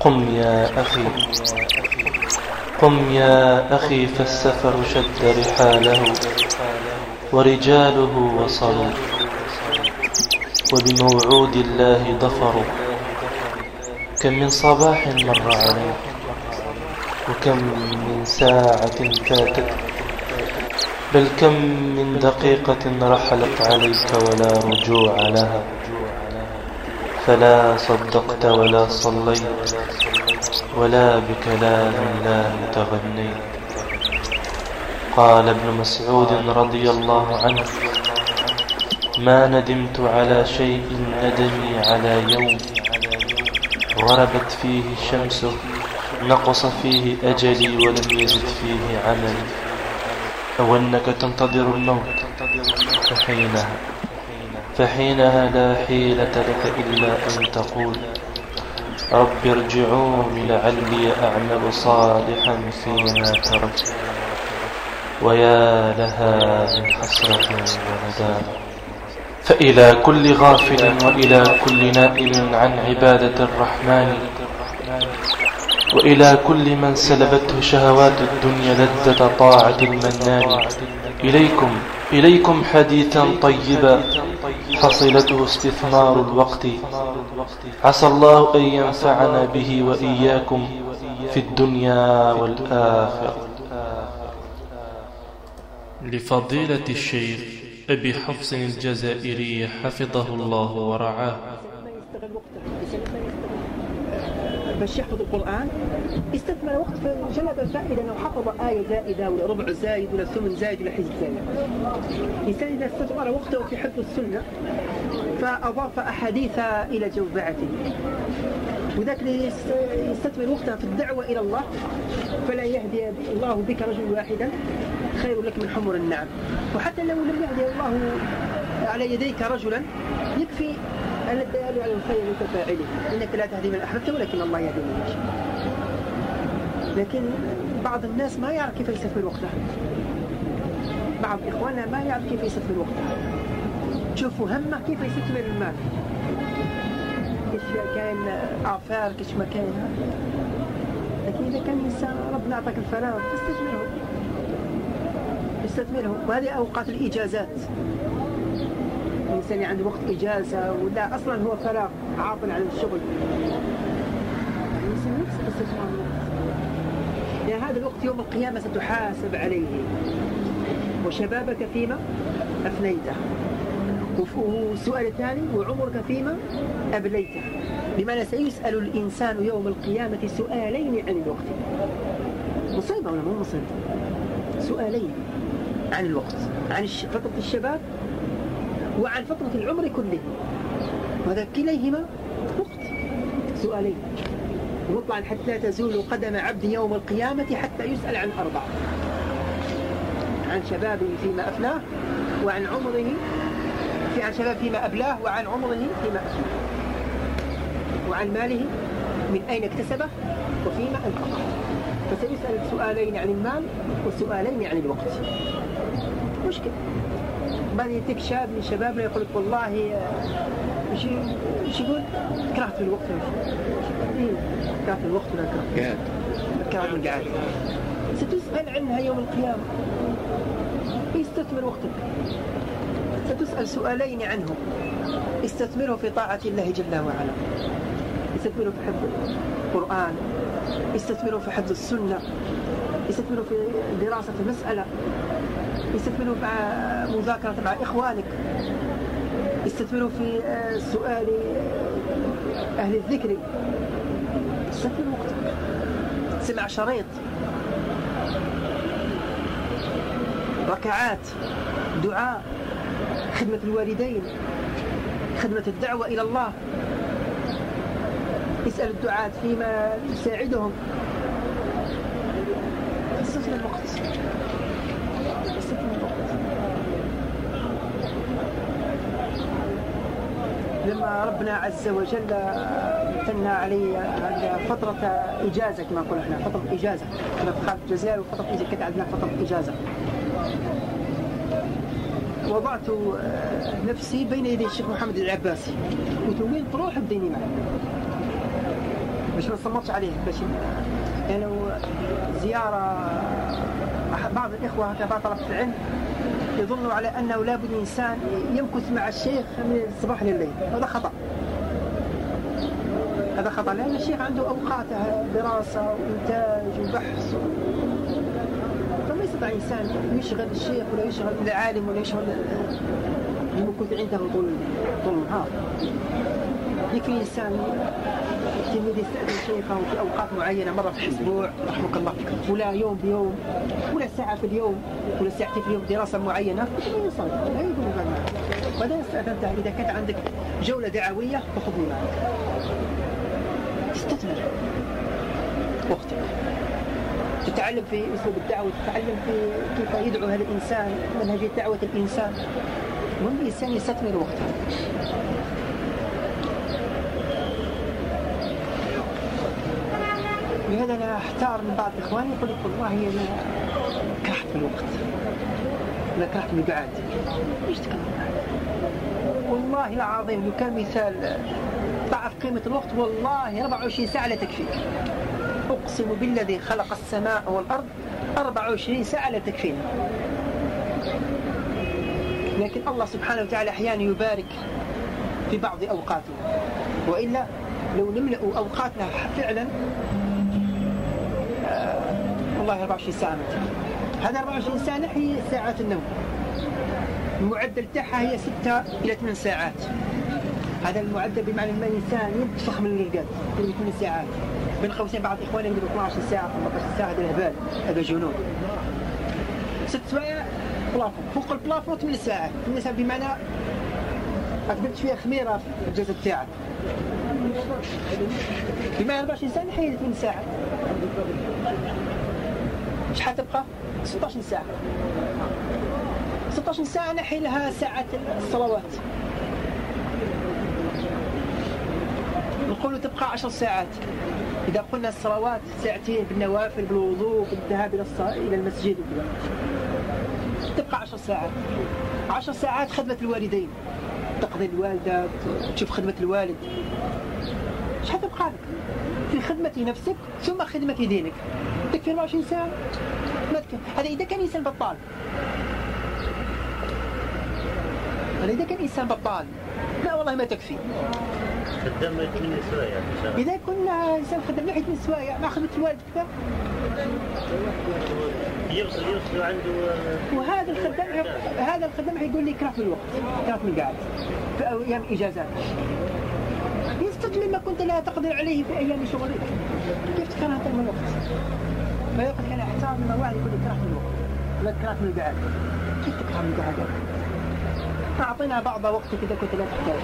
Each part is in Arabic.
قم يا أخي. قم يا أخي فالسفر شد رحاله ورجاله وصلوا وبموعود الله ظفروا كم من صباح مر عليك وكم من ساعة فاتت بل كم من دقيقة رحلت عليك ولا رجوع لها. فلا صدقت ولا صليت ولا بكلام الله تغنيت. قال ابن مسعود رضي الله عنه ما ندمت على شيء ندمي على يوم غربت فيه الشمس نقص فيه أجلي ولم يزد فيه عملي. أو أنك تنتظر الموت فحينها. فحينها لا حيلة لك إلا أن تقول رب ارجعون لعلي أعمل صالحا فيما تركت. ويا لها من حسرة وندامة فإلى كل غافل وإلى كل نائم عن عبادة الرحمن وإلى كل من سلبته شهوات الدنيا لذة طاعة المنان. إليكم إليكم حديثا طيبا. فصلته استثمار الوقت. عسى الله أن ينفعنا به وإياكم في الدنيا والآخرة. لفضيلة الشيخ أبي حفص الجزائري حفظه الله ورعاه. باش يحفظ القرآن. استثمر وقت فجلب الفائدة لو حفظ آية زائدة ولا ربع زايد ولا ثمن زايد ولا حزب زايد الإنسان إذا استثمر وقته في حفظ السنة فأضاف أحاديث إلى جوبعته وذاك اللي يستثمر وقته في الدعوة إلى الله فلا يهدي الله بك رجل واحدا خير لك من حمر النعم. وحتى لو لم يهدي الله على يديك رجلا يكفي أن الدال على الخير كفاعله إنك لا تهدي من أحببت ولكن الله يهدي من يشاء. لكن بعض الناس ما يعرف كيف يستثمر وقته. بعض إخواننا ما يعرف كيف يستثمر وقته. شوفوا همه كيف يستثمر المال. كيش كاين آثار كيش ما كاين لكن إذا كان الإنسان ربنا أعطاك الفراغ تستثمره استثمره. وهذه أوقات الإجازات الإنسان عنده وقت إجازة ولا أصلا هو فراغ عاطل عن الشغل. لأن هذا الوقت يوم القيامة ستحاسب عليه. وشبابك فيما؟ أفنيته. والسؤال الثاني وعمرك فيما؟ أبليته. بمعنى سيسأل الإنسان يوم القيامة سؤالين عن الوقت. مصيبة ولا مو مصيبة؟ سؤالين عن الوقت. عن فترة الشباب وعن فترة العمر كله. وهذا كليهما وقت سؤالين. مطلعا حتى لا تزول قدم عبد يوم القيامة حتى يسأل عن أربع عن شبابه فيما أفناه وعن عمره في عن شباب فيما أبلاه وعن عمره فيما أفناه وعن ماله من أين اكتسبه وفيما أنفقه فسيسأل سؤالين عن المال وسؤالين عن الوقت. مشكلة. بعد يأتيك شاب من شبابنا يقول لك والله إيش يقول؟ كرهت الوقت. إيه؟ كرهت الوقت ولا كرهت؟ كرهت القعاد ستسأل عنها يوم القيامة. استثمر وقتك. ستسأل سؤالين عنه. استثمره في طاعة الله جل وعلا. استثمره في حفظ القرآن. استثمره في حفظ السنة. استثمره في دراسة المسألة. استثمروا مع مذاكرة مع إخوانك استثمروا في سؤال أهل الذكر. استثمر وقتك. سمع شريط. ركعات. دعاء. خدمة الوالدين. خدمة الدعوة إلى الله. اسأل الدعاة فيما يساعدهم. استثمر الوقت استثمر الوقت لما ربنا عز وجل امتنى علي فترة إجازة كما نقول إحنا فترة إجازة. أنا في خارج الجزائر وفترة إجازة كانت عندنا فترة إجازة. وضعت نفسي بين يدي الشيخ محمد العباسي. قلت وين تروح بديني معه باش ما نصمتش عليه باش يعني زيارة بعض الإخوة هكذا بعض طلبة العلم يظنوا على أنه لابد الإنسان يمكث مع الشيخ من الصباح لليل هذا خطأ. هذا خطأ لأن الشيخ عنده أوقاته دراسة وإنتاج وبحث. فما يستطيع إنسان يشغل الشيخ ولا يشغل العالم ولا يشغل المكث عنده طول طول النهار. يكفي إنسان التلميذ يستأذن شيخه في أوقات معينة مرة في الأسبوع رحمك الله. ولا يوم بيوم ولا ساعة في اليوم ولا ساعتين في اليوم دراسة معينة. لا يصل لا يقول معك بعدين استأذنته إذا كانت عندك جولة دعوية فخذني معك تستثمر وقتك تتعلم في أسلوب الدعوة تتعلم في كيف يدعو هذا الإنسان منهجيه دعوة الإنسان. المهم الإنسان يستثمر وقته لهذا أنا أحتار من بعض إخواني يقول لك والله أنا كرهت في الوقت. أنا كرهت المقعد إيش تكلم والله العظيم لو كان مثال ضعف قيمة الوقت والله 24 ساعة لا تكفيك. أقسم بالذي خلق السماء والأرض 24 ساعة لا تكفينا. لكن الله سبحانه وتعالى أحيانا يبارك في بعض أوقاتنا وإلا لو نملأ أوقاتنا فعلا والله 24 ساعة هذا 24 ساعة نحي ساعات النوم. المعدل تاعها هي 6 إلى 8 ساعات. هذا المعدل بمعنى إن الإنسان ينتفخ من القلب في 8 ساعات. بين قوسين بعض إخواني يقولوا 12 ساعة 13 ساعة هذا الهبال هذا جنون. ست سوايع بلافون. فوق البلافون 8 ساعات. 8 ساعات بمعنى اكبرت فيها خميرة في الجسد تاعك. بمعنى 24 ساعة نحيد 8 ساعات. شحال تبقى؟ 16 ساعة. 16 ساعة نحي لها ساعة الصلوات. نقول تبقى عشر ساعات. إذا قلنا الصلوات ساعتين بالنوافل بالوضوء بالذهاب إلى. إلى المسجد. وكذا تبقى عشر ساعات. عشر ساعات خدمة الوالدين. تقضي الوالدة تشوف خدمة الوالد شحال تبقى لك في خدمة نفسك ثم خدمة دينك. تكفي 24 ساعة؟ ما تكفي هذا إذا كان إنسان بطال. هذا إذا كان إنسان بطال. لا والله ما تكفي. خدام من سوايع إذا كنا إنسان خدام ناحية من سوايع مع خدمة الوالد كذا؟ يوصل يوصل عنده وهذا الخدام هذا الخدام حيقول لي كرهت الوقت كرهت من قاعد في أيام إجازات يستثمر ما كنت لا تقدر عليه في أيام شغلك كيف تكره من الوقت؟ فيقول كان احترام لما واحد يقول لي كرهت الوقت ولا كرهت من القعاد كيف تكره من القعاد؟ أعطينا بعض وقتك إذا كنت لا تحتاج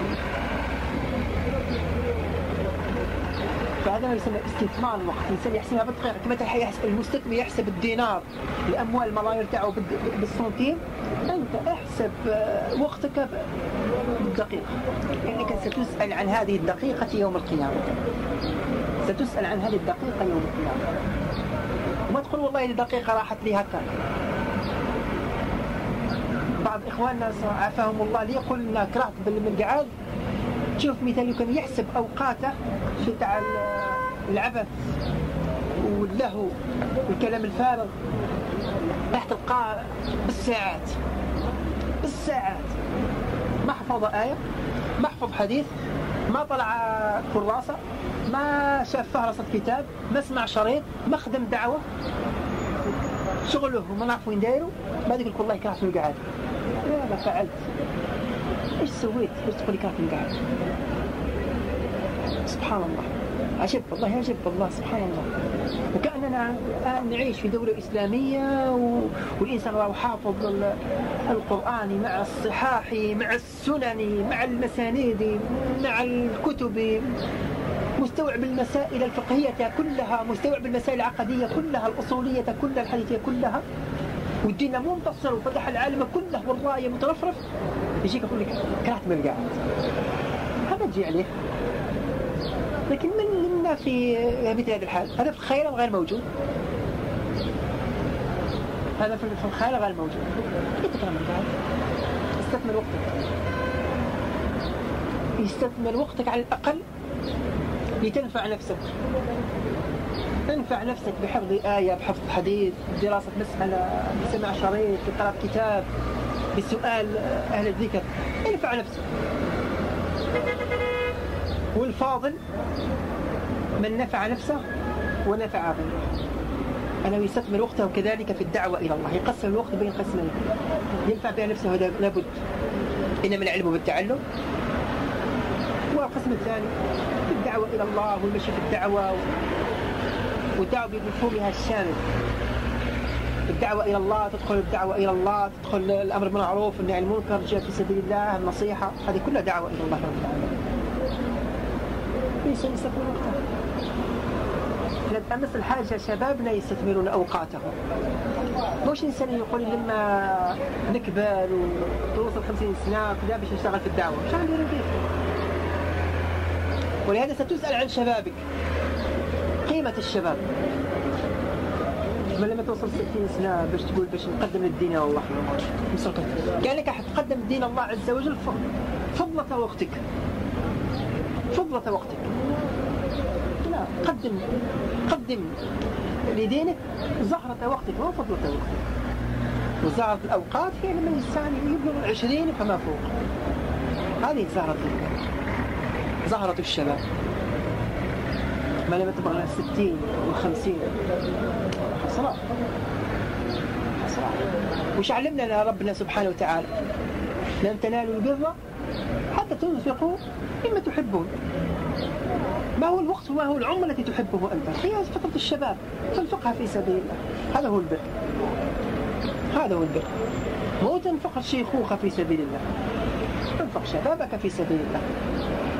فهذا ما يسمى استثمار الوقت الانسان يحسبها بالدقيقه كما يحسب المستثمر يحسب الدينار الأموال الملايير تاعو بالسنتيم أنت احسب وقتك بالدقيقة. انك ستسأل عن هذه الدقيقة يوم القيامة. ستسأل عن هذه الدقيقة يوم القيامة. وما تقول والله الدقيقة راحت لي هكا. بعض إخواننا عافاهم الله لي يقول لنا كرهت بالقعاد تشوف مثال كان يحسب أوقاته في تاع العبث واللهو والكلام الفارغ. راح تلقاه بالساعات. بالساعات. ما حفظ آية ما حفظ حديث ما طلع كراسة ما شاف فهرسة كتاب ما سمع شريط ما خدم دعوة. شغله وما نعرف وين دايرو. بعد يقول لك والله كرهت القعاد لا لا فعلت. إيش سويت؟ إيش تقول لي كرهت القعاد؟ سبحان الله عجب والله عجب والله سبحان الله وكأننا الآن نعيش في دولة إسلامية. والإنسان راهو حافظ ال- القرآن مع الصحاح مع السنن مع المسانيد مع الكتب مستوعب المسائل الفقهية كلها مستوعب المسائل العقدية كلها الأصولية كلها الحديثية كلها والدين منتصر وفتح العالم كله والراية مترفرف. يجيك يقول لك كرهت من القاعد. هذا تجي عليه. لكن من منا في مثل هذا الحال؟ هذا في الخيال غير موجود؟ هذا في الخيال غير موجود؟ كيف تكره من القاعد. استثمر وقتك. يستثمر وقتك على الأقل لتنفع نفسك. تنفع نفسك بحفظ آية بحفظ حديث دراسة مسألة بسماع شريط بقراءة كتاب بسؤال أهل الذكر. ينفع نفسك. والفاضل من نفع نفسه ونفع غيره. أنا يستثمر وقته كذلك في الدعوة إلى الله. يقسم الوقت بين قسمين. ينفع بها نفسه لابد؟ إنما العلم بالتعلم. والقسم الثاني في الدعوة إلى الله والمشي في الدعوة والدعوة بمفهومها الشامل الدعوة إلى الله تدخل الدعوة إلى الله تدخل الأمر بالمعروف والنهي عن المنكر الجهاد في سبيل الله النصيحة. هذه كلها دعوة إلى الله رب العالمين. الإنسان يستثمر وقته أمس الحاجة شبابنا يستثمرون أوقاتهم. مش إنسان يقول لما نكبر وتوصل خمسين سنة كذا باش نشتغل في الدعوة. عندي رغيف ولهذا ستسأل عن شبابك. قيمة الشباب. ما لما توصل 60 سنة باش تقول باش نقدم للدين الله. قال لك حتقدم دين الله عز وجل فضلة وقتك. فضلة وقتك. لا قدم قدم لدينك زهرة وقتك مو فضلة وقتك. وزهرة الأوقات هي لما الإنسان يبلغ العشرين فما فوق. هذه زهرة زهرة الشباب. ما لما تبغى الستين والخمسين حسرات حسرات وش علمنا ربنا سبحانه وتعالى لن تنالوا البر حتى تنفقوا مما تحبون. ما هو الوقت وما هو العمر التي تحبه أنت؟ هي فترة الشباب. تنفقها في سبيل الله هذا هو البر. هذا هو البر. مو تنفق الشيخوخة في سبيل الله. تنفق شبابك في سبيل الله.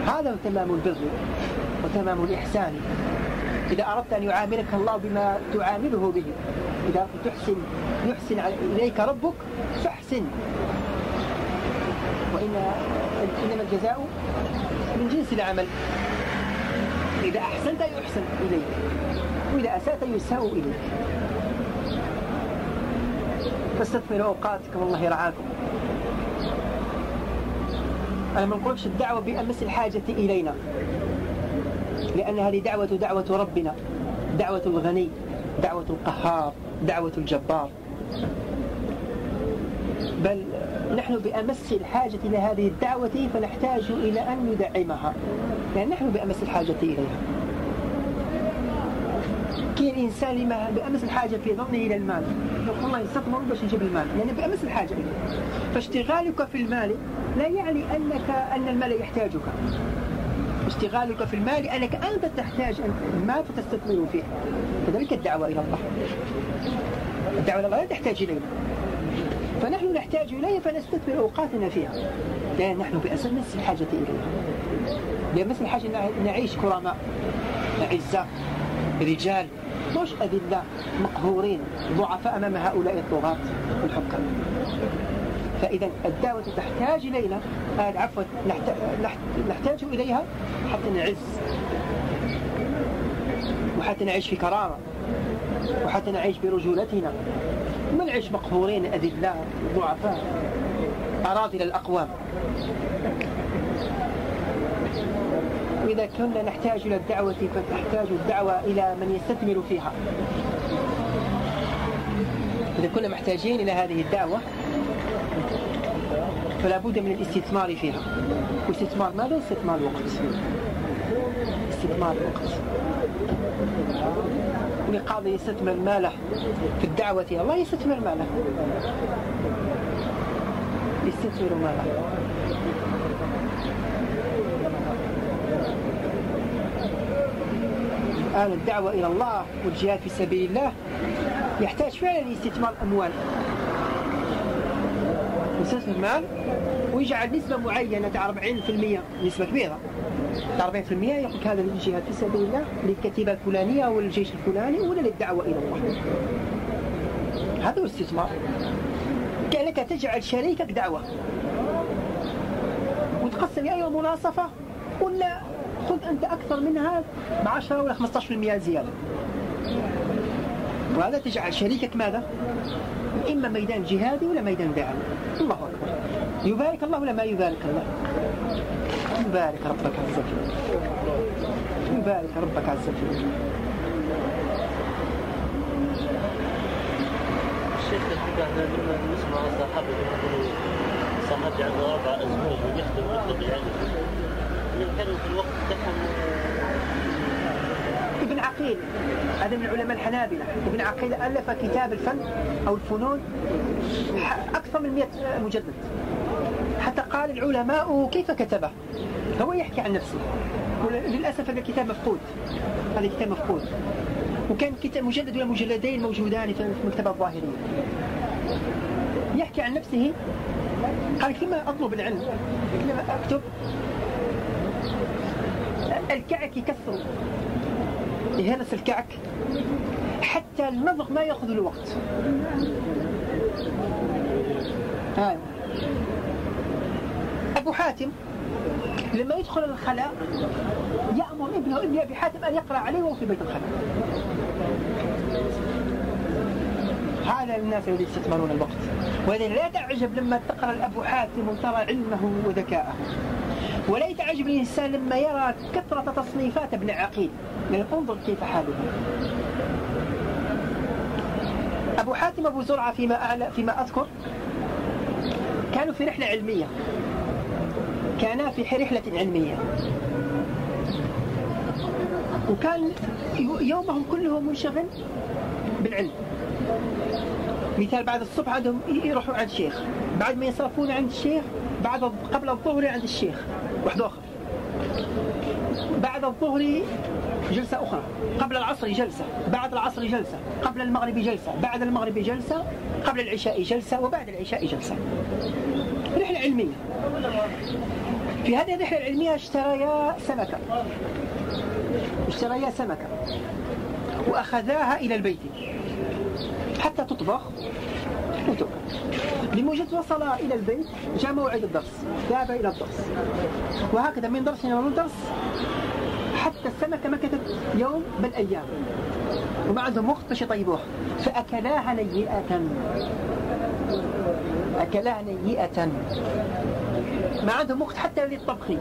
هذا هو تمام البر. وتمام الإحسان. إذا أردت أن يعاملك الله بما تعامله به. إذا أردت تحسن يحسن إليك ربك فاحسن. وإن إنما الجزاء من جنس العمل. إذا أحسنت يحسن إليك وإذا أسأت يساء إليك. فاستثمروا أوقاتكم والله يرعاكم أنا ما نقولش الدعوة بأمس الحاجة إلينا. لأن هذه دعوة دعوة ربنا. دعوة الغني دعوة القهار دعوة الجبار. بل نحن بأمس الحاجة إلى هذه الدعوة فنحتاج إلى أن ندعمها لأن نحن بأمس الحاجة إليها. كاين إنسان لما بأمس الحاجة في ظنه إلى المال. يقول الله يستثمر باش يجيب المال. يعني بأمس الحاجة إليه. فاشتغالك في المال لا يعني أنك أن المال يحتاجك. اشتغالك في المال أنك أنت تحتاج المال فتستثمر فيه. كذلك الدعوة إلى الله. الدعوة إلى الله لا تحتاج إلينا. فنحن نحتاج إليه فنستثمر أوقاتنا فيها. لأن نحن بأساس الحاجة إليها. بأمس الحاجة نعيش كرماء أعزاء رجال مش أذلاء مقهورين ضعفاء أمام هؤلاء الطغاة الحكام. فإذا الدعوة تحتاج إلينا. آه عفوا نحتاج إليها حتى نعز. وحتى نعيش في كرامة. وحتى نعيش برجولتنا. ما نعيش مقهورين أذلاء ضعفاء أراذل الأقوام وإذا كنا نحتاج إلى الدعوة فتحتاج الدعوة إلى من يستثمر فيها. إذا كنا محتاجين إلى هذه الدعوة فلا بد من الاستثمار فيها. واستثمار ماذا؟ استثمار الوقت. استثمار الوقت. اللي قاضي يستثمر ماله في الدعوة إلى الله يستثمر ماله. يستثمر ماله. الآن الدعوة إلى الله والجهاد في سبيل الله يحتاج فعلا لاستثمار أموال يستثمر المال ويجعل نسبة معينة 40% نسبة كبيرة. 40% يقول هذا للجهاد في سبيل الله للكتيبة الفلانية أو للجيش الفلاني ولا للدعوة إلى الله. هذا هو الاستثمار. كأنك تجعل شريكك دعوة. وتقسم يا أيها مناصفة ولا خذ أنت أكثر منها ب 10 ولا 15% زيادة. وهذا تجعل شريكك ماذا؟ إما ميدان جهادي ولا ميدان دعوي الله أكبر. يبارك الله ولا ما يبارك الله؟ يبارك ربك عز وجل. يبارك ربك عز وجل. الشيخ إحنا نسمع الصحابة يقولوا صحابي عنده أربع أزواج ويخدم ويطلق يعني. كانوا في الوقت تاعهم ابن عقيل. هذا من علماء الحنابلة. ابن عقيل ألف كتاب الفن أو الفنون أكثر من 100 مجلد. حتى قال العلماء كيف كتبه؟ هو يحكي عن نفسه. للأسف هذا الكتاب مفقود. هذا الكتاب مفقود. وكان كتاب مجلد ولا مجلدين موجودان في المكتبة الظاهرية يحكي عن نفسه. قال كما أطلب العلم؟ كما أكتب؟ الكعك يكسر يهرس الكعك حتى المضغ ما يأخذ الوقت. هاي أبو حاتم لما يدخل الخلاء يأمر ابنه ابن أبي حاتم أن يقرأ عليه وهو في بيت الخلاء. هذا الناس الذين يستثمرون الوقت. ولذلك لا تعجب لما تقرأ الأبو حاتم وترى علمه وذكاءه. ولا يتعجب الإنسان لما يرى كثرة تصنيفات ابن عقيل. يعني انظر كيف حاله. أبو حاتم أبو زرعة فيما, أعلى فيما أذكر كانوا في رحلة علمية. كانا في رحلة علمية. وكان يومهم كله منشغل بالعلم. مثال بعد الصبح عندهم يروحوا عند الشيخ. بعد ما يصرفون عند الشيخ بعد قبل الظهر عند الشيخ. واحد آخر. بعد الظهر جلسة أخرى. قبل العصر جلسة. بعد العصر جلسة. قبل المغرب جلسة. بعد المغرب جلسة. قبل العشاء جلسة. وبعد العشاء جلسة. رحلة علمية. في هذه الرحلة العلمية اشتريا سمكة. اشتريا سمكة. وأخذاها إلى البيت. حتى تطبخ. لمجرد وصل إلى البيت جاء موعد الدرس ذهب إلى الدرس. وهكذا من درس إلى درس حتى السمكة مكثت يوم بل أيام. وما عندهم وقت باش يطيبوها فأكلاها نيئة. أكلاها نيئة. ما عندهم وقت حتى للطبخ.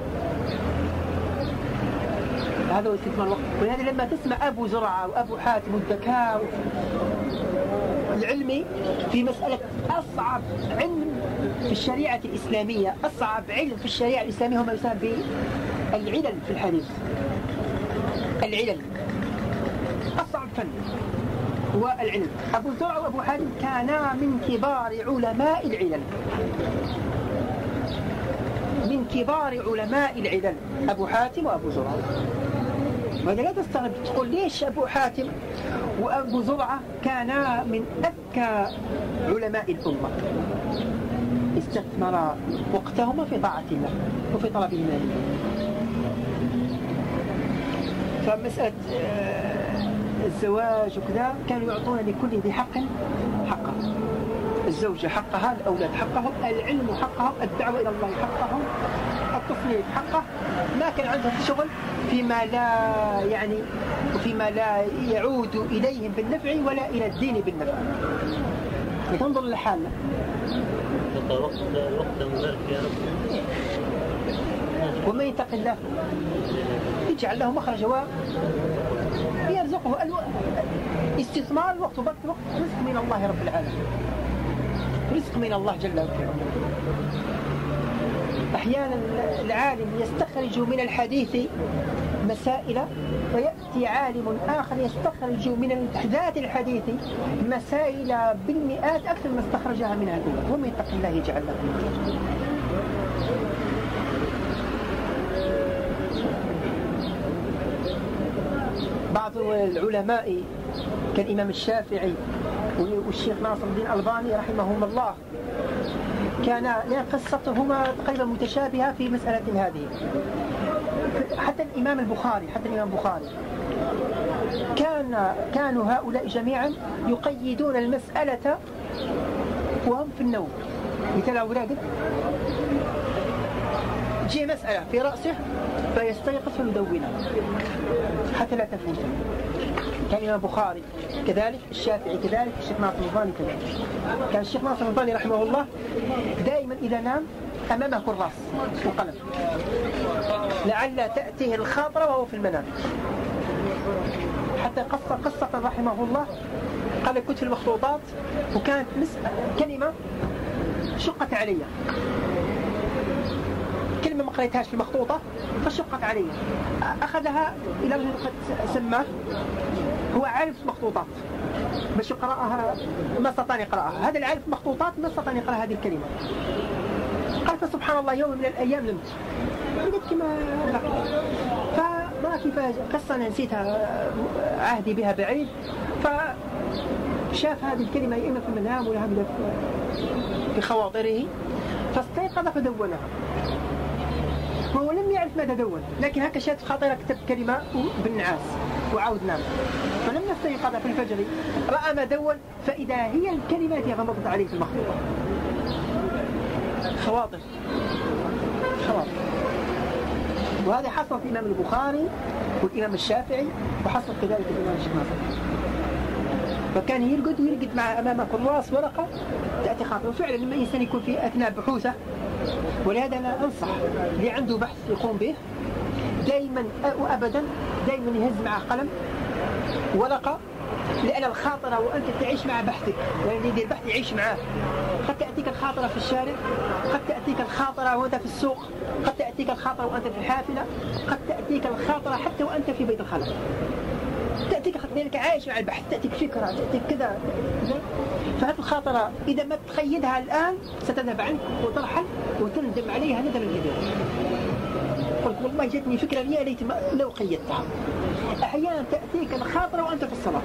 هذا هو استثمار الوقت. ولهذا لما تسمع أبو زرعة وأبو حاتم والذكاء العلمي في مسألة أصعب علم في الشريعة الإسلامية. أصعب علم في الشريعة الإسلامية هو ما يسمى بالعلل في الحديث. العلل. أصعب فن هو العلم. أبو زرع وأبو حاتم كانا من كبار علماء العلل. من كبار علماء العلل. أبو حاتم وأبو زرع. وهذا لا تستغرب؟ تقول ليش أبو حاتم وأبو زرعة كانا من أذكى علماء الأمة؟ استثمرا وقتهما في طاعة الله وفي طلب المال فمسألة آه، الزواج وكذا كانوا يعطون لكل ذي حق حقه. الزوجة حقها الأولاد حقهم العلم حقهم الدعوة إلى الله حقهم التصنيف حقه. ما كان عندهم شغل فيما لا يعني وفيما لا يعود إليهم بالنفع ولا إلى الدين بالنفع. تنظر لحالنا. ومن يتق الله يجعل له مخرجا ويرزقه. استثمار الوقت وبرك الوقت رزق من الله رب العالمين. رزق من الله جل وعلا. أحيانا العالم يستخرج من الحديث مسائل ويأتي عالم آخر يستخرج من ذات الحديث مسائل بالمئات أكثر ما استخرجها منها الأولى ومن يتق الله يجعل له بعض العلماء كالإمام الشافعي والشيخ ناصر الدين الألباني رحمهم الله كان قصتهما تقريبا متشابهة في مسألة هذه. حتى الإمام البخاري حتى الإمام البخاري. كان كانوا هؤلاء جميعا يقيدون المسألة وهم في النوم. مثل أولاد تجي مسألة في رأسه فيستيقظ فيدونها. حتى لا تفوت كان الإمام البخاري كذلك الشافعي كذلك الشيخ ناصر الباني كذلك. كان الشيخ ناصر الباني رحمه الله دائما إذا نام أمامه كراس وقلم لعل تأتيه الخاطرة وهو في المنام. حتى قصة قصة رحمه الله قال كنت في المخطوطات وكانت كلمة شقت علي. كلمة ما قريتهاش في المخطوطة فشقت علي أخذها إلى قد سماة. هو عارف مخطوطات باش يقرأها ما استطاع يقرأها. هذا العارف مخطوطات ما استطاع يقرأ هذه الكلمة. قال فسبحان الله يوم من الأيام نمت قلت كما فما كيف قصة أنا نسيتها عهدي بها بعيد. فشاف هذه الكلمة إما في المنام ولا في خواطره. فاستيقظ فدونها. هو لم يعرف ماذا دون لكن هكا شات خاطر كتب كلمة بالنعاس وعاود نام فلما استيقظ في الفجر رأى ما دون فإذا هي الكلمة التي غمضت عليه في المخطوطة خواطر. خواطر. وهذا حصل في الإمام البخاري والإمام الشافعي وحصل كذلك الإمام الشيخ ناصر. فكان يرقد ويرقد مع أمامه كراس ورقة تأتي خاطر. وفعلا لما الإنسان يكون في أثناء بحوثة ولهذا أنا أنصح اللي عنده بحث يقوم به دائما وأبدا دائما يهز معه قلم ورقة لأن الخاطرة وأنت تعيش مع بحثك. يعني يدير بحث يعيش معاه قد تأتيك الخاطرة في الشارع قد تأتيك الخاطرة وأنت في السوق قد تأتيك الخاطرة وأنت في الحافلة قد تأتيك الخاطرة حتى وأنت في بيت الخلق تأتيك لأنك عايش مع البحث تأتيك فكرة تأتيك كذا. فهذه الخاطرة إذا ما تقيدها الآن ستذهب عنك وترحل وتندم عليها ندما كبيرا قلت والله جتني فكرة يا ليت لو قيدتها. أحيانا تأتيك الخاطرة وأنت في الصلاة.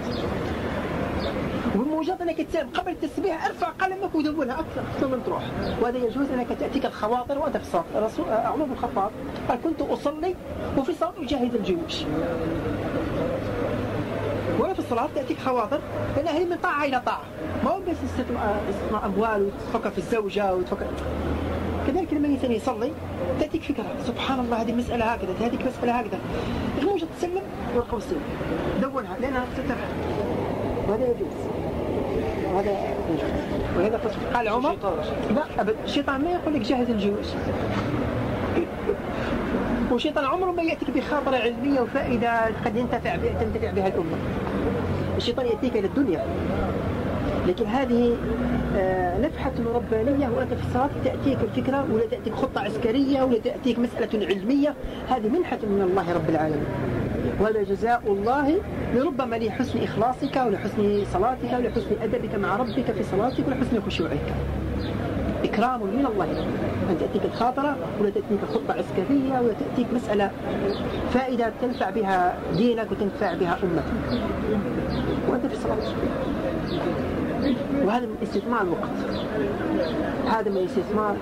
وبمجرد إنك تسام قبل التسبيح ارفع قلمك ودونها أكثر ثم تروح. وهذا يجوز إنك تأتيك الخواطر وأنت في الصلاة. الرسول عمر بن الخطاب. قال كنت أصلي وفي الصلاه اجهز الجيوش. في الصلاة تأتيك خواطر لأن هذه من طاعة إلى طاعة. ما هو بس استثمار أموال وتفكر في الزوجة وتفكر كذلك لما الإنسان يصلي تأتيك فكرة. سبحان الله هذه مسألة هكذا هذه مسألة هكذا. الموجة تسلم ويلقوا السلم؟ دونها لأنها ستفهم وهذا يجوز. وهذا وهذا قال عمر لا أبد. الشيطان ما يقول لك جهز الجيوش والشيطان عمره ما يأتيك بخاطرة علمية وفائدة قد ينتفع بها تنتفع بها الأمة. الشيطان يأتيك إلى الدنيا. لكن هذه آه، نفحة ربانية وأنت في الصلاة تأتيك الفكرة ولا تأتيك خطة عسكرية ولا تأتيك مسألة علمية. هذه منحة من الله رب العالمين. وهذا جزاء الله لربما لحسن إخلاصك ولحسن صلاتك ولحسن أدبك مع ربك في صلاتك ولحسن خشوعك. إكرام من الله. أن تأتيك الخاطرة ولا تأتيك خطة عسكرية ولا تأتيك مسألة فائدة تنفع بها دينك وتنفع بها أمتك. وأنت في الصلاة. وهذا من استثمار الوقت. هذا من استثمار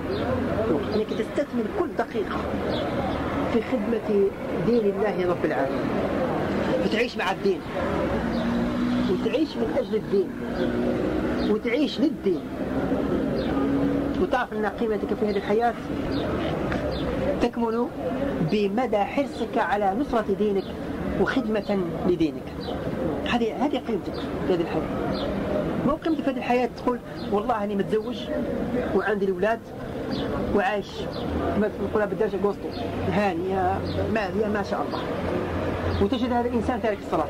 الوقت. أنك تستثمر كل دقيقة في خدمة دين الله رب العالمين. وتعيش مع الدين. وتعيش من أجل الدين. وتعيش للدين. وتعرف أن قيمتك في هذه الحياة تكمن بمدى حرصك على نصرة دينك وخدمة لدينك. هذه هذه قيمتك في هذه الحياة. مو قيمتك في هذه الحياة تقول والله أني متزوج وعندي الأولاد وعايش كما نقولها بالدرجة قوسطو هانية مالية ما شاء الله. وتجد هذا الإنسان تارك الصلاة.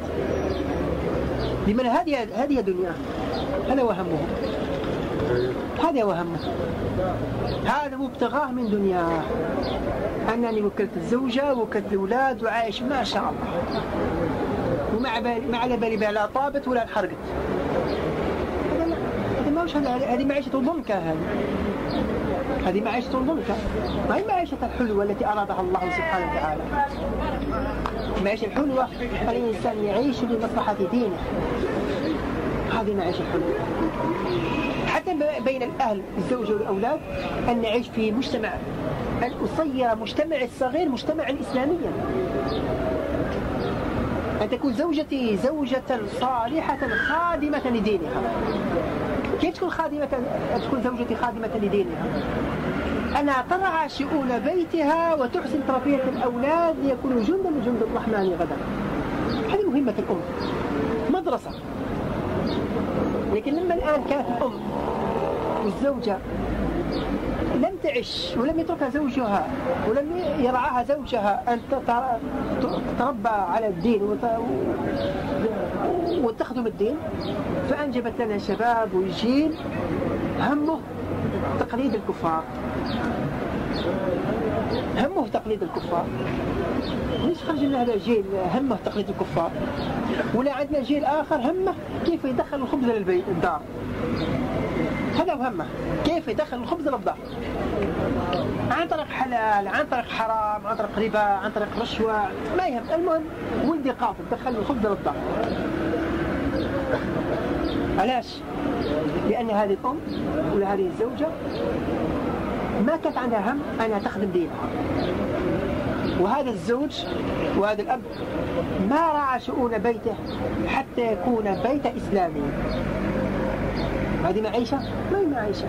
لمن هذه هذه دنياه هذا وهمه هذا وهمه هذا مبتغاه من دنياه. أنني وكلت الزوجة وكلت الأولاد وعايش ما شاء الله. ومع بالي ما على بالي لا طابت ولا انحرقت هذا ما هذه معيشة ضنكة هذه. هذه معيشة ضنكة ما هي معيشة الحلوة التي أرادها الله سبحانه وتعالى. المعيشة الحلوة الإنسان يعيش لمصلحة دينه. هذه معيشة حلوة حتى بين الأهل الزوجة والأولاد أن نعيش في مجتمع أن أصير مجتمع الصغير مجتمعا إسلاميا أن تكون زوجتي زوجة صالحة خادمة لدينها. كيف تكون خادمة؟ تكون زوجتي خادمة لدينها. أنها ترعى شؤون بيتها وتحسن تربية الأولاد ليكونوا جندا من جند الرحمن غدا. هذه مهمة الأم. مدرسة. لكن لما الآن كانت الأم والزوجة لم تعش ولم يتركها زوجها ولم يرعاها زوجها أن تتربى على الدين وتخدم الدين فأنجبت لنا شباب وجيل همه تقليد الكفار. همه تقليد الكفار. ليش خرج لنا هذا جيل همه تقليد الكفار؟ ولا عندنا جيل آخر همه كيف يدخل الخبز للبيت الدار. هذا همه. كيف يدخل الخبز للدار. عن طريق حلال عن طريق حرام عن طريق ربا عن طريق رشوة. ما يهم. المهم ولدي قاطب دخل الخبز للدار. علاش؟ لأن هذه الأم ولا هذه الزوجة ما كانت عندها هم أنها تخدم دينها. وهذا الزوج وهذا الأب ما رعى شؤون بيته حتى يكون بيت إسلامي. هذه معيشة؟ ما هي معيشة.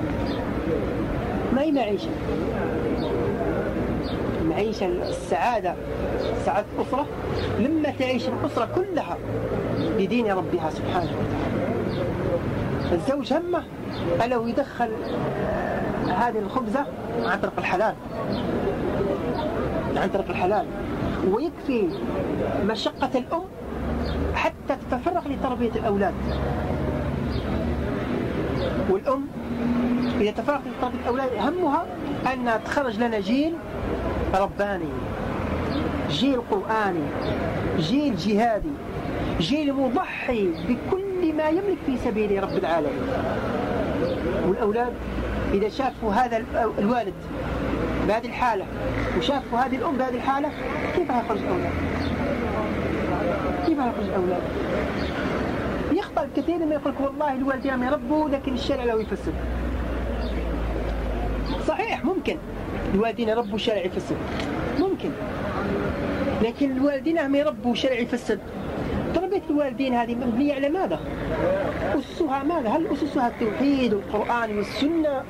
ما هي معيشة؟ المعيشة السعادة سعادة الأسرة. لما تعيش الأسرة كلها بدين ربها سبحانه وتعالى. الزوج همه ألا يدخل هذه الخبزة عن طريق الحلال. عن طريق الحلال. ويكفي مشقة الأم حتى تتفرغ لتربية الأولاد. والأم إذا تفرغت لتربية الأولاد همها أن تخرج لنا جيل رباني جيل قرآني جيل جهادي جيل مضحي بكل ما يملك في سبيل رب العالمين. والأولاد إذا شافوا هذا الوالد بهذه الحالة وشافوا هذه الأم بهذه الحالة كيف هيخرج الأولاد كيف هيخرج الأولاد يخطأ الكثير لما يقول والله الوالدين يربوا لكن الشارع لو يفسد. صحيح ممكن. الوالدين يربوا الشارع يفسد. ممكن. لكن الوالدين هم يربوا الشارع يفسد. تربية الوالدين هذه مبنية على ماذا؟ أسسها ماذا؟ هل أسسها التوحيد والقرآن والسنة؟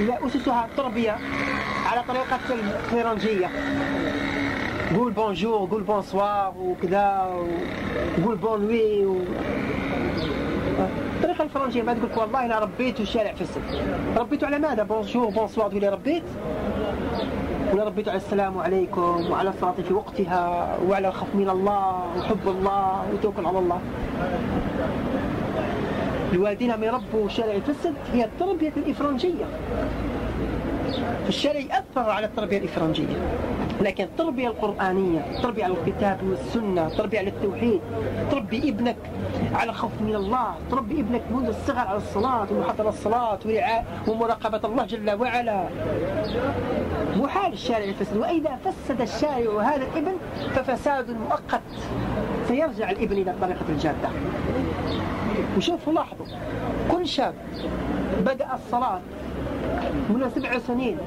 لا أسسها التربية على طريقة الفرنجية قول bonjour قول bonsoir وكذا وقول bon oui و... الطريقة الفرنسية ما تقول والله أنا ربيت الشارع فسد ربيته على ماذا؟ bonjour bonsoir تقول ربيت؟ ولا ربيت على السلام عليكم وعلى الصلاة في وقتها وعلى الخوف من الله وحب الله وتوكل على الله. الوالدين هم يربوا الشارع الفسد هي التربية الإفرنجية الشارع يأثر على التربية الإفرنجية. لكن التربية القرآنية التربية على الكتاب والسنة التربية على التوحيد تربي ابنك على خوف من الله تربي ابنك منذ الصغر على الصلاة ومحضر الصلاة ومراقبة الله جل وعلا. محال الشارع يفسد. وإذا فسد الشارع هذا الابن ففساد مؤقت. سيرجع الابن إلى طريقة الجادة. وشوفوا لاحظوا كل شاب بدأ الصلاة منذ سبع سنين.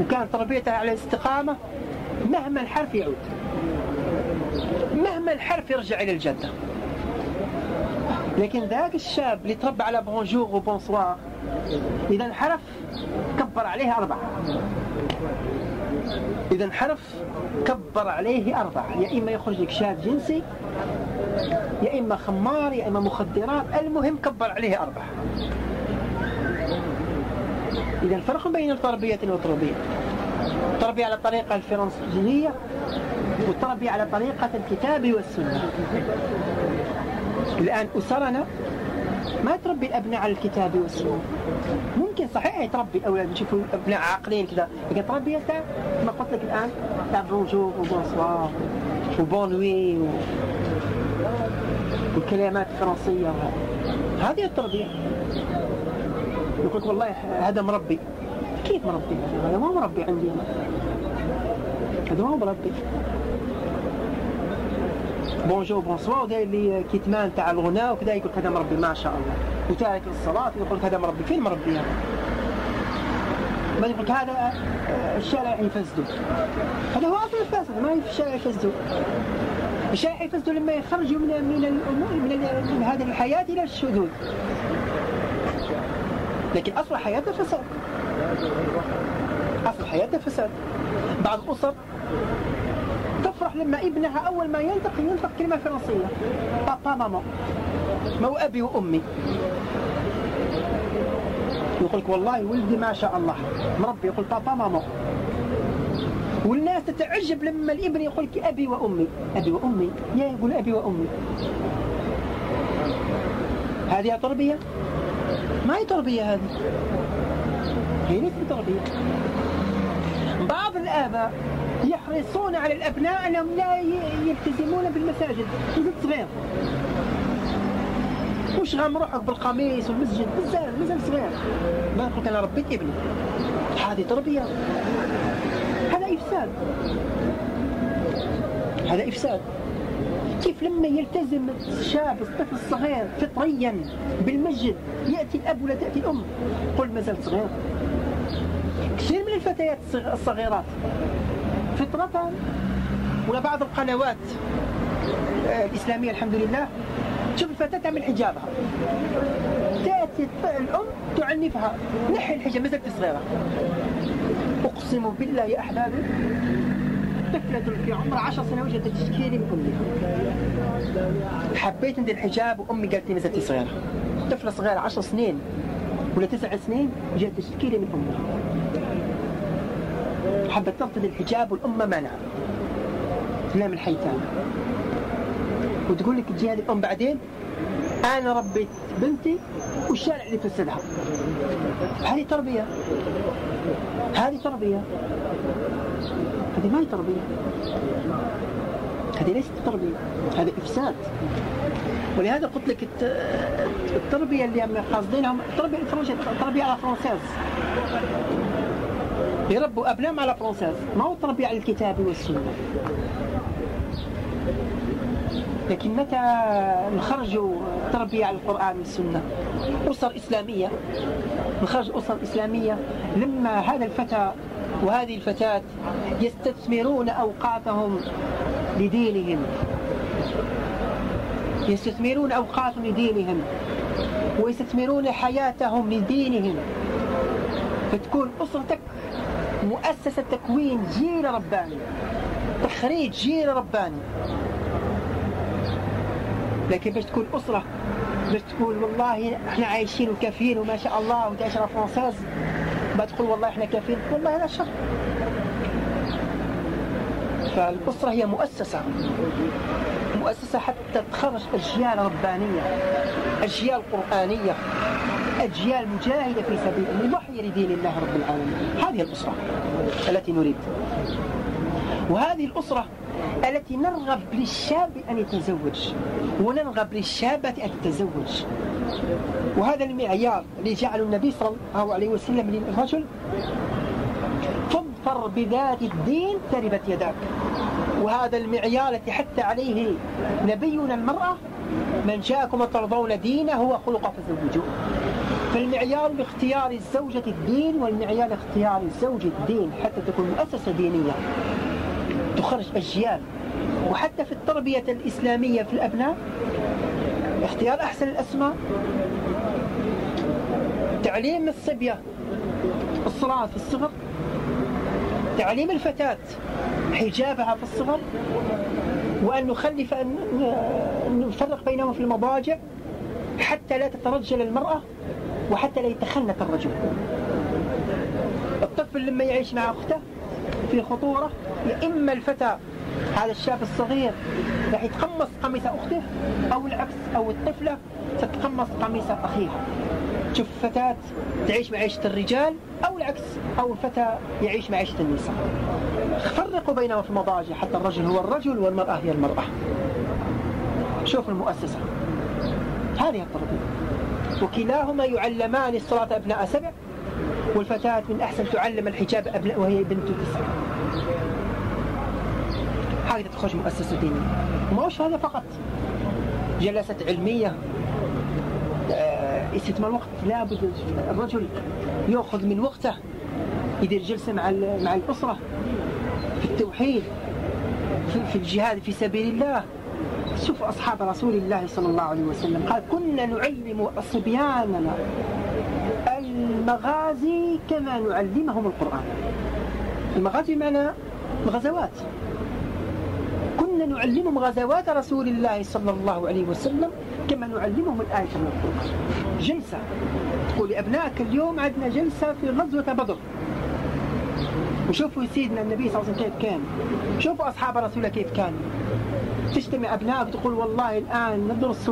وكان تربيته على الاستقامة مهما الحرف يعود. مهما الحرف يرجع إلى الجدة. لكن ذاك الشاب اللي تربى على بونجور وبونسوار إذا انحرف كبر عليه أربعة. إذا انحرف كبر عليه أربعة. يا إما يخرج لك شاب جنسي يا إما خمار يا إما مخدرات. المهم كبر عليه أربعة. إذا الفرق بين التربية والتربية التربية على الطريقة الفرنسية والتربية على طريقة الكتاب والسنة. الآن أسرنا ما تربي الأبناء على الكتاب والسنة؟ ممكن صحيح تربي الأولاد نشوفوا أبناء عاقلين كذا. لكن تربية ما قلت لك الآن تاع بونجور وبونسوار وبونوي و... والكلمات الفرنسية هذه التربية. يقول لك والله هذا مربي. كيف مربي هذا ما مربي عندي أنا. هذا ما هو مربي. bonjour bonsoir وداير les kitman تاع الغناء وكذا يقول هذا مربي ما شاء الله. وتارك الصلاة يقول هذا مربي. فين مربي هذا ما يقول لك هذا الشارع يفسدوا هذا هو أصل الفاسد ما في الشارع يفسدوا الشارع يفسدوا لما يخرجوا من من من, من هذه الحياة إلى الشذوذ. لكن أصل الحياة فساد. أصل الحياة فساد. بعض الاسر تفرح لما ابنها أول ما ينطق ينطق كلمة فرنسية. بابا ماما ما هو أبي وأمي. يقول لك والله ولدي ما شاء الله. مربي يقول بابا ماما. والناس تتعجب لما الابن يقول لك أبي وأمي. أبي وأمي؟ يا يقول أبي وأمي. هذه تربيه ما هي تربية هذه؟ هي ليست تربية. بعض الآباء يحرصون على الأبناء أنهم لا يلتزمون بالمساجد ولد صغير. وش غام روحك بالقميص والمسجد؟ بزاف مازال صغير. ما نقول أنا ربيت ابني هذه تربية. هذا إفساد. هذا إفساد. كيف لما يلتزم الشاب الطفل الصغير فطريا بالمسجد يأتي الأب ولا تأتي الأم؟ قل مازال صغير. كثير من الفتيات الصغ- الصغيرات فطرة ولا بعض القنوات آه، الإسلامية الحمد لله تشوف الفتاة تعمل حجابها. تأتي الأم تعنفها. نحي الحجاب مازالت صغيرة. أقسم بالله يا أحبابي طفلة في عمرها 10 سنوات جات تشتكي لي من أمي حبيت ندير الحجاب وأمي قالت لي مازالت صغيرة. طفلة صغيرة 10 سنين ولا تسع سنين جات تشتكي لي من أمي. حبت ترفض الحجاب والأمة منع تنام الحيتان وتقول لك تجي هذه الأم بعدين أنا ربيت بنتي والشارع اللي فسدها هذه تربية. هذه تربية. هذه ما هي تربية. هذه ليست تربية هذا إفساد. ولهذا قلت لك الت- التربية اللي هم قاصدينهم الفرنسية التربية على فرنساز يربوا أبنائهم على فرنساز ما هو التربية على الكتاب والسنة؟ لكن متى نخرجوا تربية على القرآن والسنة؟ أسر إسلامية. نخرج أسر إسلامية. لما هذا الفتى وهذه الفتاة يستثمرون أوقاتهم لدينهم. يستثمرون أوقاتهم لدينهم ويستثمرون حياتهم لدينهم. فتكون أسرتك مؤسسة تكوين جيل رباني تخريج جيل رباني. لكن باش تكون أسرة باش تقول والله إحنا عايشين وكافيين وما شاء الله وتعيش على ما تقول والله إحنا كافيين. والله هذا شر. فالأسرة هي مؤسسة. مؤسسة حتى تخرج أجيال ربانية أجيال قرآنية أجيال مجاهدة في سبيل الله لدين الله رب العالمين. هذه الأسرة التي نريد. وهذه الأسرة التي نرغب للشاب أن يتزوج ونرغب للشابة أن تتزوج. وهذا المعيار اللي جعله النبي صلى الله عليه وسلم للرجل فاظفر بذات الدين تربت يداك. وهذا المعيار التي حتى عليه نبينا المرأة من جاءكم ترضون دينه وخلقه فزوجوه. فالمعيار باختيار الزوجة الدين والمعيار اختيار الزوج الدين حتى تكون مؤسسة دينية. تخرج أجيال. وحتى في التربية الإسلامية في الأبناء اختيار أحسن الأسماء؟ تعليم الصبية الصلاة في الصغر. تعليم الفتاة حجابها في الصغر. وأن نخلف أن نفرق بينهم في المضاجع حتى لا تترجل المرأة وحتى لا يتخنث الرجل. الطفل لما يعيش مع أخته في خطورة يا إما الفتى هذا الشاب الصغير راح يتقمص قميص أخته أو العكس أو الطفلة تتقمص قميص أخيها. تشوف فتاة تعيش معيشة الرجال أو العكس أو الفتى يعيش معيشة النساء. فرقوا بينهم في المضاجع حتى الرجل هو الرجل والمرأة هي المرأة. شوف المؤسسة. هذه التربية وكلاهما يعلمان الصلاة أبناء سبع والفتاة من أحسن تعلم الحجاب أبناء وهي بنت تسع تخرج مؤسسة دينية وما هوش هذا فقط جلسات علمية. آه، استثمار الوقت. لابد الرجل يأخذ من وقته يدير جلسة مع مع الأسرة في التوحيد في الجهاد في سبيل الله. شوف أصحاب رسول الله صلى الله عليه وسلم. قال كنا نعلم صبياننا المغازي كما نعلمهم القرآن. المغازي بمعنى الغزوات نعلمهم غزوات رسول الله صلى الله عليه وسلم كما نعلمهم الآية من القرآن جلسة. تقول لأبنائك اليوم عندنا جلسة في غزوة بدر. وشوفوا سيدنا النبي صلى الله عليه وسلم كيف كان. شوفوا أصحاب رسوله كيف كانوا تجتمع أبنائك تقول والله الآن ندرس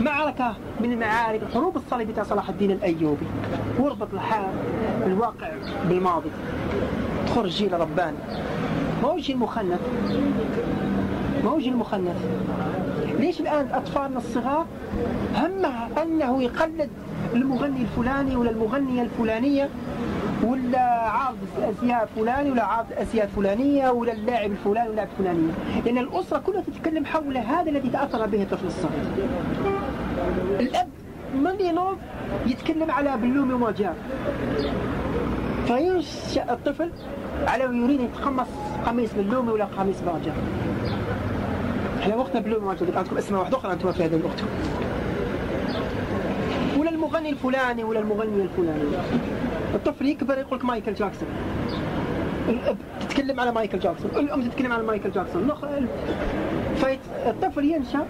معركة من المعارك الحروب الصليبية صلاح الدين الأيوبي. واربط الواقع بالماضي. تخرج جيل رباني ما هو جيل مخنث ما هو جيل مخنث ليش الآن أطفالنا الصغار همها أنه يقلد المغني الفلاني ولا المغنية الفلانية ولا عارض ازياء فلاني ولا عارض ازياء فلانية ولا اللاعب الفلاني ولا اللاعب الفلانية. لأن الأسرة كلها تتكلم حول هذا الذي تأثر به الطفل الصغير. الأب من ينوض يتكلم على بلومي وما جاب فينشأ الطفل على يريد يتقمص قميص بلومي ولا قميص باجر إحنا وقتنا بلومي ما عندكم اسماء واحدة أخرى أنتم في هذا الوقت. ولا المغني الفلاني ولا المغنية الفلانية الطفل يكبر يقول لك مايكل جاكسون. الاب تتكلم على مايكل جاكسون. الأم تتكلم على مايكل جاكسون. فالطفل ينشا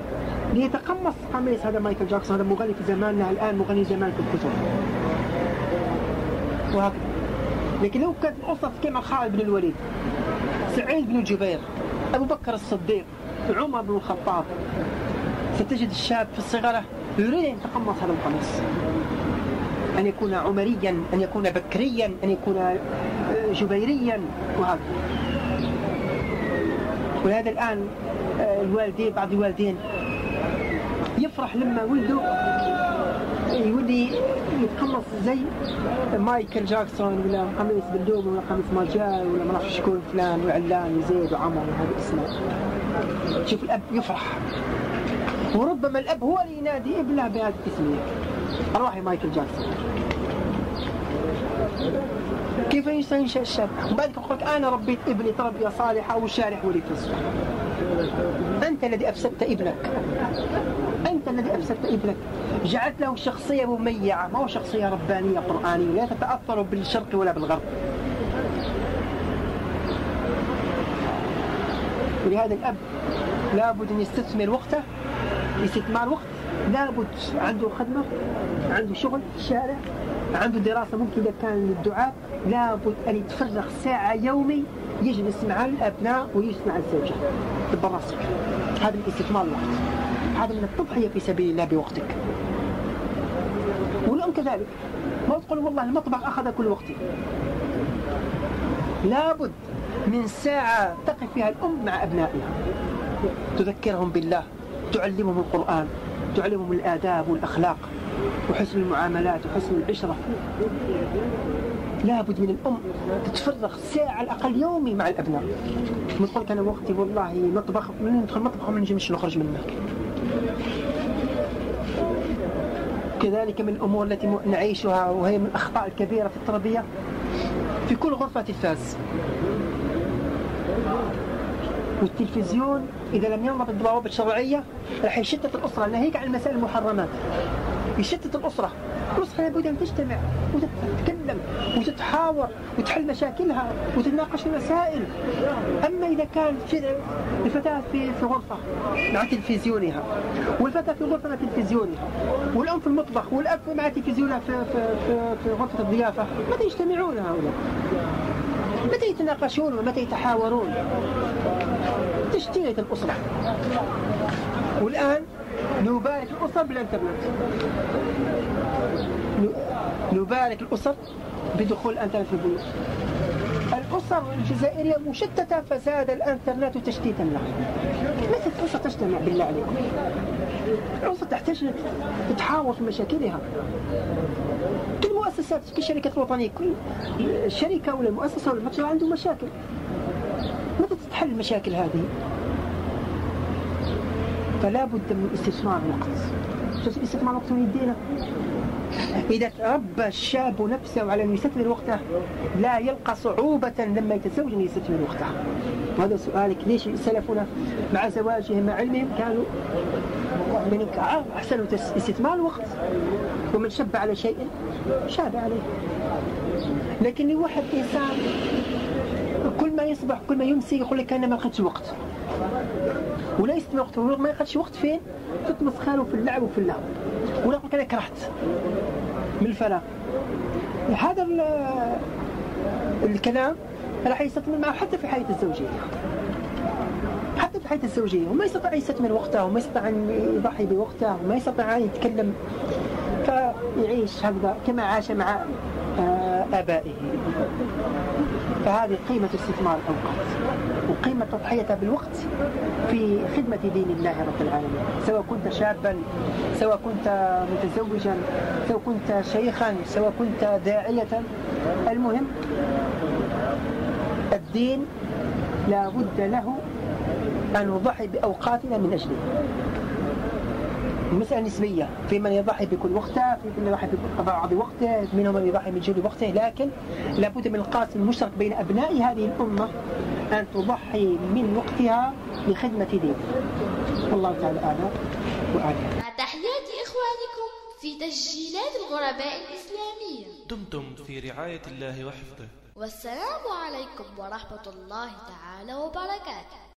ليتقمص قميص هذا مايكل جاكسون هذا مغني في زماننا الآن مغني زمان في الكتب وهكذا. لكن لو كانت الاسره كما خالد بن الوليد سعيد بن جبير أبو بكر الصديق عمر بن الخطاب. ستجد الشاب في الصغره يريد أن يتقمص هذا القميص. أن يكون عمريا أن يكون بكريا أن يكون آه، جبيريا وهذا ولهذا الآن آه، الوالدين بعض الوالدين يفرح لما ولده يولي يتقمص زي مايكل جاكسون ولا قميص بلوم ولا قميص ماجال ولا ما نعرف شكون فلان وعلان وزيد وعمر وهذا اسمه شوف الأب يفرح. وربما الأب هو اللي ينادي ابنه بهذه التسميه روحي مايكل جاكسون. كيف ينشأ الشاب؟ وبعد يقول لك أنا ربيت ابني تربية صالحة والشارع ولي تصلح أنت الذي أفسدت ابنك. أنت الذي أفسدت ابنك. جعلت له شخصية مميعة. ما هو شخصية ربانية قرآنية. لا تتأثر بالشرق ولا بالغرب. ولهذا الأب لابد أن يستثمر وقته استثمار وقت. لابد عنده خدمة عنده شغل في الشارع عنده دراسة ممكن إذا كان للدعاء. لابد أن يتفرغ ساعة يومي يجلس مع الأبناء ويجلس مع الزوجة بالراسك هذا الاستثمار الوقت. هذا من التضحية في سبيل الله بوقتك. والأم كذلك ما تقول والله المطبخ أخذ كل وقتي. لابد من ساعة تقف فيها الأم مع أبنائها. تذكرهم بالله تعلمهم القرآن تعلمهم الآداب والأخلاق وحسن المعاملات وحسن العشرة. لابد من الأم تتفرغ ساعة على الأقل يومي مع الأبناء. ما تقول أنا وقتي والله مطبخ من ندخل مطبخ وما نجمش نخرج منه. كذلك من الأمور التي نعيشها وهي من الأخطاء الكبيرة في التربية في كل غرفة تلفاز. والتلفزيون إذا لم ينضبط بضوابط شرعية راح يشتت الأسرة ناهيك عن المسائل المحرمات. يشتت الأسرة. الأسرة لابد أن تجتمع وتتكلم وتتحاور وتحل مشاكلها وتتناقش المسائل. أما إذا كان الفتاة في غرفة مع تلفزيونها والفتاة في غرفة مع تلفزيونها والأم في المطبخ والأب مع تلفزيونها في, في, في, في غرفة الضيافة متى يجتمعون هؤلاء؟ متى يتناقشون ومتى يتحاورون؟ تشتيت الأسرة. والآن نبارك الأسر بالإنترنت نبارك الأسر بدخول الإنترنت في البيوت. الأسر الجزائرية مشتتة فزاد الإنترنت تشتيتا لها متى الأسر تجتمع بالله عليكم؟ الأسر تحتاج تتحاور في مشاكلها. المؤسسات في الشركات الوطنيه كل الشركة ولا المؤسسه ولا المتجر عنده مشاكل. متى تتحل المشاكل هذه؟ فلا بد من استثمار الوقت. شوف استثمار الوقت من يدينا؟ إذا تربى الشاب نفسه على أن يستثمر وقته لا يلقى صعوبة لما يتزوج أن يستثمر وقته. وهذا سؤالك ليش سلفنا مع زواجهم مع علمهم كانوا من أحسنوا استثمار الوقت؟ ومن شب على شيء شاب عليه. لكن لواحد إنسان كل ما يصبح كل ما يمسي يقول لك أنا ما أخذتش وقت. ولا يستمع وقت. ما يأخذش وقت فين؟ في التمسخير وفي اللعب وفي اللهو ولا يقول أنا كرهت من الفراغ. هذا الكلام راح يستثمر معه حتى في حياة الزوجية. حتى في حياة الزوجية. وما يستطيع يستثمر وقته وما يستطيع أن يضحي بوقته وما يستطيع أن يتكلم فيعيش هكذا كما عاش مع آه، آبائه. فهذه قيمة استثمار الأوقات وقيمة تضحيتها بالوقت في خدمة دين الله رب العالمين. سواء كنت شابا سواء كنت متزوجا سواء كنت شيخا سواء كنت داعية. المهم الدين لا بد له أن نضحي بأوقاتنا من أجله. المسألة نسبية. في من يضحي بكل وقته في من يضحي ببعض وقته منهم من يضحي من جل وقته. لكن لابد من القاسم المشترك بين أبناء هذه الأمة أن تضحي من وقتها لخدمة دين والله تعالى أعلم وأعلم. مع تحيات إخوانكم في تسجيلات الغرباء الإسلامية. دمتم في رعاية الله وحفظه. والسلام عليكم ورحمة الله تعالى وبركاته.